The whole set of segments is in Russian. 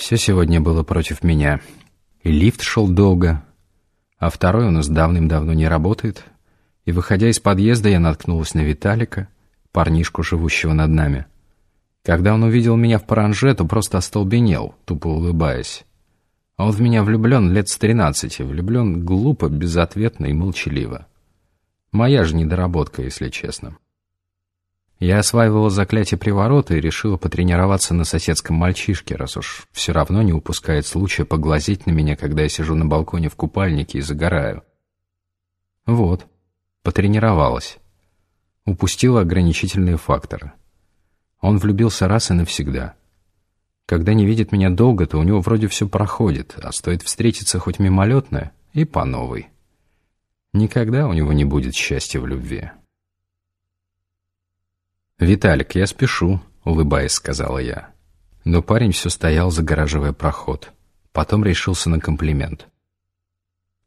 Все сегодня было против меня. И лифт шел долго, а второй у нас давным-давно не работает. И, выходя из подъезда, я наткнулась на Виталика, парнишку, живущего над нами. Когда он увидел меня в паранже, то просто остолбенел, тупо улыбаясь. А он в меня влюблен лет с тринадцати, влюблен глупо, безответно и молчаливо. Моя же недоработка, если честно. Я осваивала заклятие приворота и решила потренироваться на соседском мальчишке, раз уж все равно не упускает случая поглазеть на меня, когда я сижу на балконе в купальнике и загораю. Вот, потренировалась. Упустила ограничительные факторы. Он влюбился раз и навсегда. Когда не видит меня долго, то у него вроде все проходит, а стоит встретиться хоть мимолетно и по новой. Никогда у него не будет счастья в любви. «Виталик, я спешу», — улыбаясь, сказала я. Но парень все стоял, загораживая проход. Потом решился на комплимент.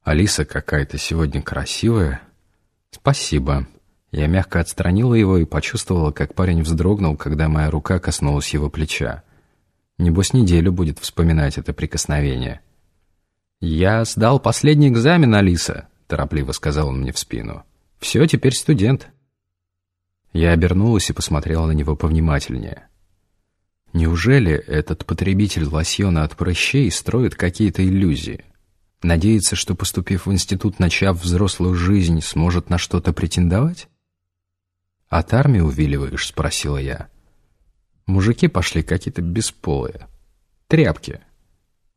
«Алиса какая-то сегодня красивая». «Спасибо». Я мягко отстранила его и почувствовала, как парень вздрогнул, когда моя рука коснулась его плеча. Небось, неделю будет вспоминать это прикосновение. «Я сдал последний экзамен, Алиса», — торопливо сказал он мне в спину. «Все, теперь студент». Я обернулась и посмотрела на него повнимательнее. Неужели этот потребитель лосьона от прыщей строит какие-то иллюзии? Надеется, что, поступив в институт, начав взрослую жизнь, сможет на что-то претендовать? «От армии увиливаешь?» — спросила я. Мужики пошли какие-то бесполые. Тряпки.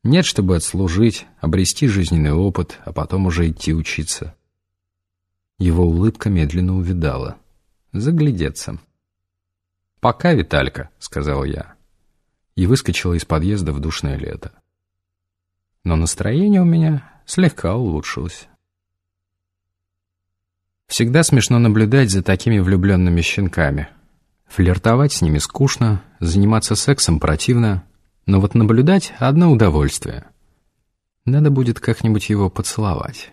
Нет, чтобы отслужить, обрести жизненный опыт, а потом уже идти учиться. Его улыбка медленно увидала заглядеться. «Пока, Виталька», — сказал я, и выскочила из подъезда в душное лето. Но настроение у меня слегка улучшилось. Всегда смешно наблюдать за такими влюбленными щенками. Флиртовать с ними скучно, заниматься сексом противно, но вот наблюдать — одно удовольствие. Надо будет как-нибудь его поцеловать.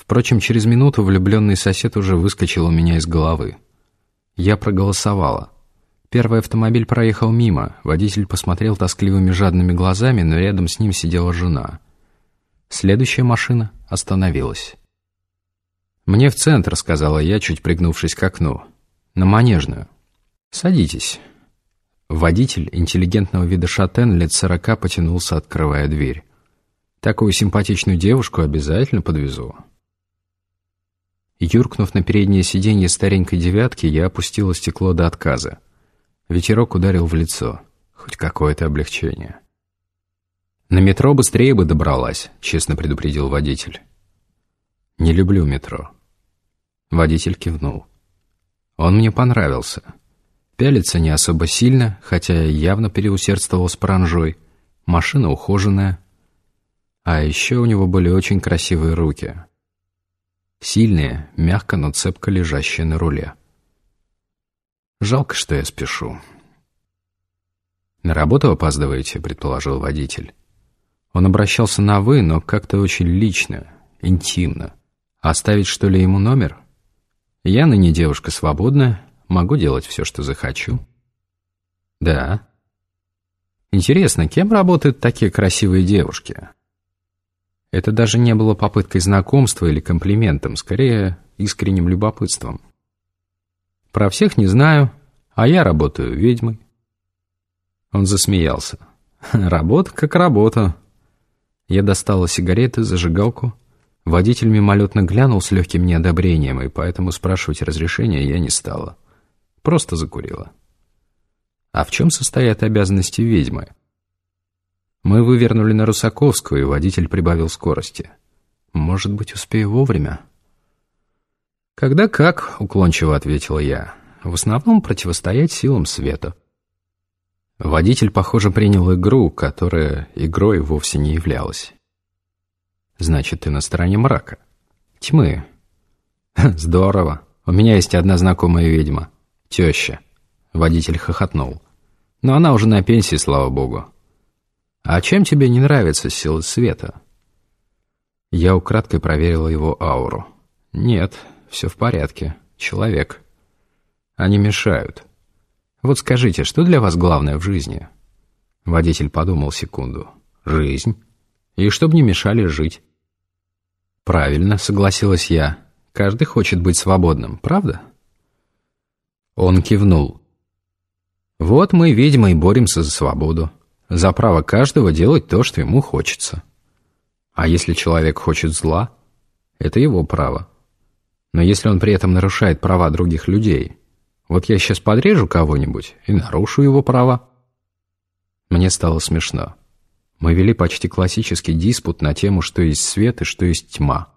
Впрочем, через минуту влюбленный сосед уже выскочил у меня из головы. Я проголосовала. Первый автомобиль проехал мимо, водитель посмотрел тоскливыми жадными глазами, но рядом с ним сидела жена. Следующая машина остановилась. «Мне в центр», — сказала я, чуть пригнувшись к окну. «На Манежную». «Садитесь». Водитель, интеллигентного вида шатен, лет сорока, потянулся, открывая дверь. «Такую симпатичную девушку обязательно подвезу». Юркнув на переднее сиденье старенькой девятки, я опустила стекло до отказа. Ветерок ударил в лицо. Хоть какое-то облегчение. «На метро быстрее бы добралась», — честно предупредил водитель. «Не люблю метро». Водитель кивнул. Он мне понравился. Пялится не особо сильно, хотя явно переусердствовал с паранжой. Машина ухоженная. А еще у него были очень красивые руки. Сильные, мягко, но цепко лежащие на руле. Жалко, что я спешу. «На работу опаздываете?» — предположил водитель. Он обращался на «вы», но как-то очень лично, интимно. «Оставить, что ли, ему номер?» «Я ныне девушка свободная, могу делать все, что захочу». «Да». «Интересно, кем работают такие красивые девушки?» Это даже не было попыткой знакомства или комплиментом, скорее искренним любопытством. Про всех не знаю, а я работаю ведьмой. Он засмеялся. Работа как работа. Я достала сигареты, зажигалку. Водитель мимолетно глянул с легким неодобрением, и поэтому спрашивать разрешения я не стала. Просто закурила. А в чем состоят обязанности ведьмы? Мы вывернули на Русаковскую, и водитель прибавил скорости. «Может быть, успею вовремя?» «Когда как», — уклончиво ответила я. «В основном противостоять силам света». Водитель, похоже, принял игру, которая игрой вовсе не являлась. «Значит, ты на стороне мрака. Тьмы». «Здорово. У меня есть одна знакомая ведьма. Теща». Водитель хохотнул. «Но она уже на пенсии, слава богу. «А чем тебе не нравится сила света?» Я украдкой проверила его ауру. «Нет, все в порядке. Человек. Они мешают. Вот скажите, что для вас главное в жизни?» Водитель подумал секунду. «Жизнь. И чтоб не мешали жить». «Правильно», — согласилась я. «Каждый хочет быть свободным, правда?» Он кивнул. «Вот мы, ведьмы, и боремся за свободу. За право каждого делать то, что ему хочется. А если человек хочет зла, это его право. Но если он при этом нарушает права других людей, вот я сейчас подрежу кого-нибудь и нарушу его права». Мне стало смешно. Мы вели почти классический диспут на тему, что есть свет и что есть тьма.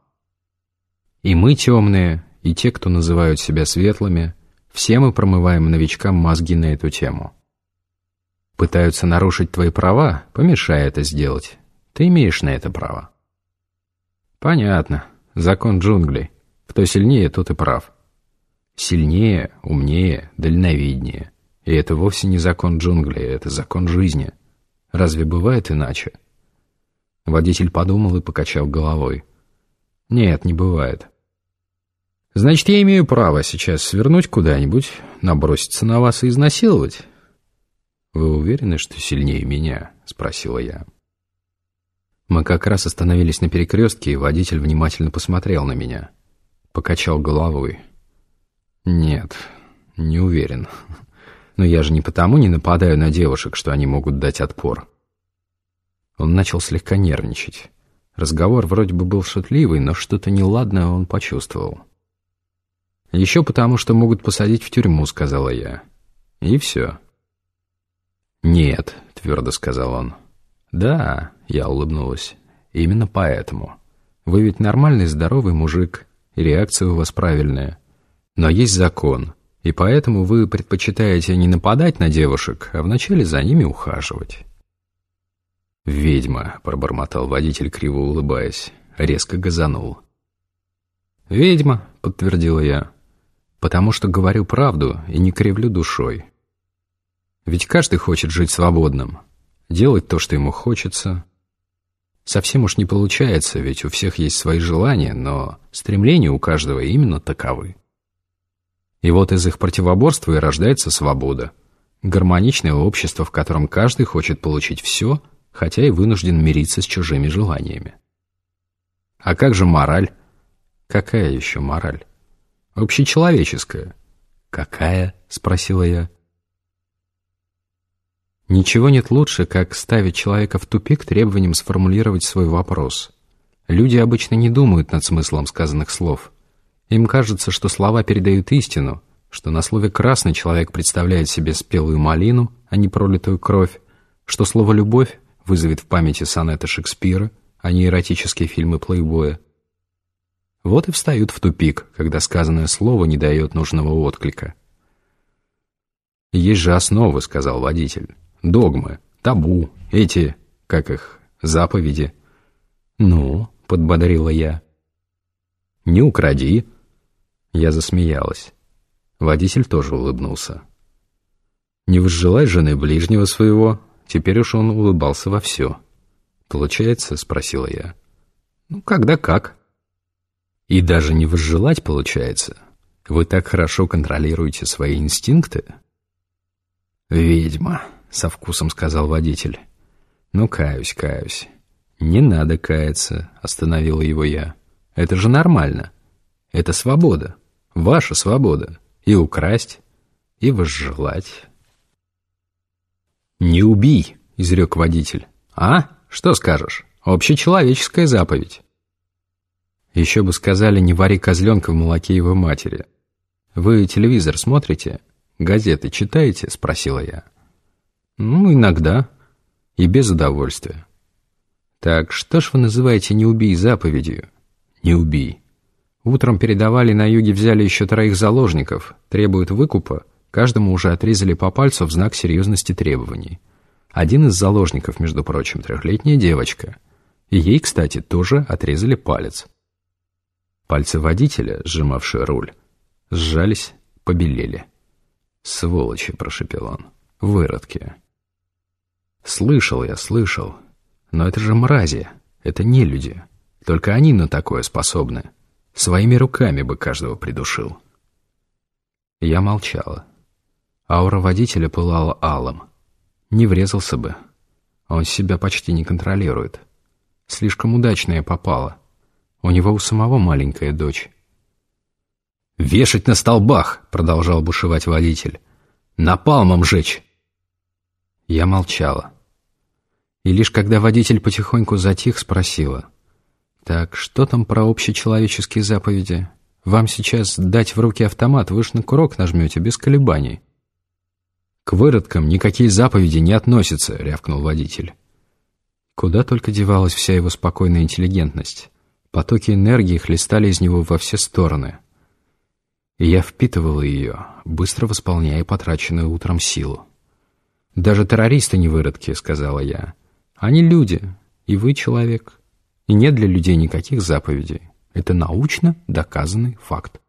И мы темные, и те, кто называют себя светлыми, все мы промываем новичкам мозги на эту тему. Пытаются нарушить твои права, помешай это сделать. Ты имеешь на это право. Понятно. Закон джунглей. Кто сильнее, тот и прав. Сильнее, умнее, дальновиднее. И это вовсе не закон джунглей, это закон жизни. Разве бывает иначе? Водитель подумал и покачал головой. Нет, не бывает. Значит, я имею право сейчас свернуть куда-нибудь, наброситься на вас и изнасиловать? Вы уверены, что сильнее меня? Спросила я. Мы как раз остановились на перекрестке, и водитель внимательно посмотрел на меня. Покачал головой. Нет, не уверен. Но я же не потому не нападаю на девушек, что они могут дать отпор. Он начал слегка нервничать. Разговор вроде бы был шутливый, но что-то неладное он почувствовал. «Еще потому, что могут посадить в тюрьму», — сказала я. «И все». «Нет», — твердо сказал он. «Да», — я улыбнулась. «Именно поэтому. Вы ведь нормальный, здоровый мужик, и реакция у вас правильная. Но есть закон, и поэтому вы предпочитаете не нападать на девушек, а вначале за ними ухаживать». «Ведьма», — пробормотал водитель, криво улыбаясь, резко газанул. «Ведьма», — подтвердила я, — «потому что говорю правду и не кривлю душой. Ведь каждый хочет жить свободным, делать то, что ему хочется. Совсем уж не получается, ведь у всех есть свои желания, но стремления у каждого именно таковы. И вот из их противоборства и рождается свобода. Гармоничное общество, в котором каждый хочет получить все, хотя и вынужден мириться с чужими желаниями. А как же мораль? Какая еще мораль? Общечеловеческая. Какая? Спросила я. Ничего нет лучше, как ставить человека в тупик требованием сформулировать свой вопрос. Люди обычно не думают над смыслом сказанных слов. Им кажется, что слова передают истину, что на слове «красный» человек представляет себе спелую малину, а не пролитую кровь, что слово «любовь» вызовет в памяти сонеты Шекспира, а не эротические фильмы плейбоя. Вот и встают в тупик, когда сказанное слово не дает нужного отклика. «Есть же основы», — сказал водитель. «Догмы, табу, эти, как их, заповеди». «Ну», — подбодрила я. «Не укради». Я засмеялась. Водитель тоже улыбнулся. «Не возжелай жены ближнего своего». Теперь уж он улыбался во все. «Получается?» — спросила я. «Ну, когда как». «И даже не возжелать получается? Вы так хорошо контролируете свои инстинкты?» «Ведьма», — со вкусом сказал водитель. «Ну, каюсь, каюсь». «Не надо каяться», — остановила его я. «Это же нормально. Это свобода. Ваша свобода. И украсть, и возжелать». «Не убий», — изрек водитель. «А? Что скажешь? Общечеловеческая заповедь». Еще бы сказали, не вари козленка в молоке его матери. «Вы телевизор смотрите? Газеты читаете?» — спросила я. «Ну, иногда. И без удовольствия». «Так что ж вы называете «не убий» заповедью?» «Не убий». Утром передавали, на юге взяли еще троих заложников, требуют выкупа, каждому уже отрезали по пальцу в знак серьезности требований. Один из заложников, между прочим, трехлетняя девочка. И ей, кстати, тоже отрезали палец. Пальцы водителя, сжимавшие руль, сжались, побелели. «Сволочи!» — прошепел он. «Выродки!» «Слышал я, слышал. Но это же мрази, это не люди. Только они на такое способны. Своими руками бы каждого придушил». Я молчала. Аура водителя пылала алым. Не врезался бы, Он себя почти не контролирует. Слишком удачно я попала. У него у самого маленькая дочь. «Вешать на столбах!» — продолжал бушевать водитель. «Напалмом жечь!» Я молчала. И лишь когда водитель потихоньку затих, спросила. «Так, что там про общечеловеческие заповеди? Вам сейчас дать в руки автомат, вы ж на курок нажмете без колебаний». «К выродкам никакие заповеди не относятся», — рявкнул водитель. Куда только девалась вся его спокойная интеллигентность. Потоки энергии хлестали из него во все стороны. И я впитывала ее, быстро восполняя потраченную утром силу. «Даже террористы не выродки», — сказала я. «Они люди, и вы человек. И нет для людей никаких заповедей. Это научно доказанный факт».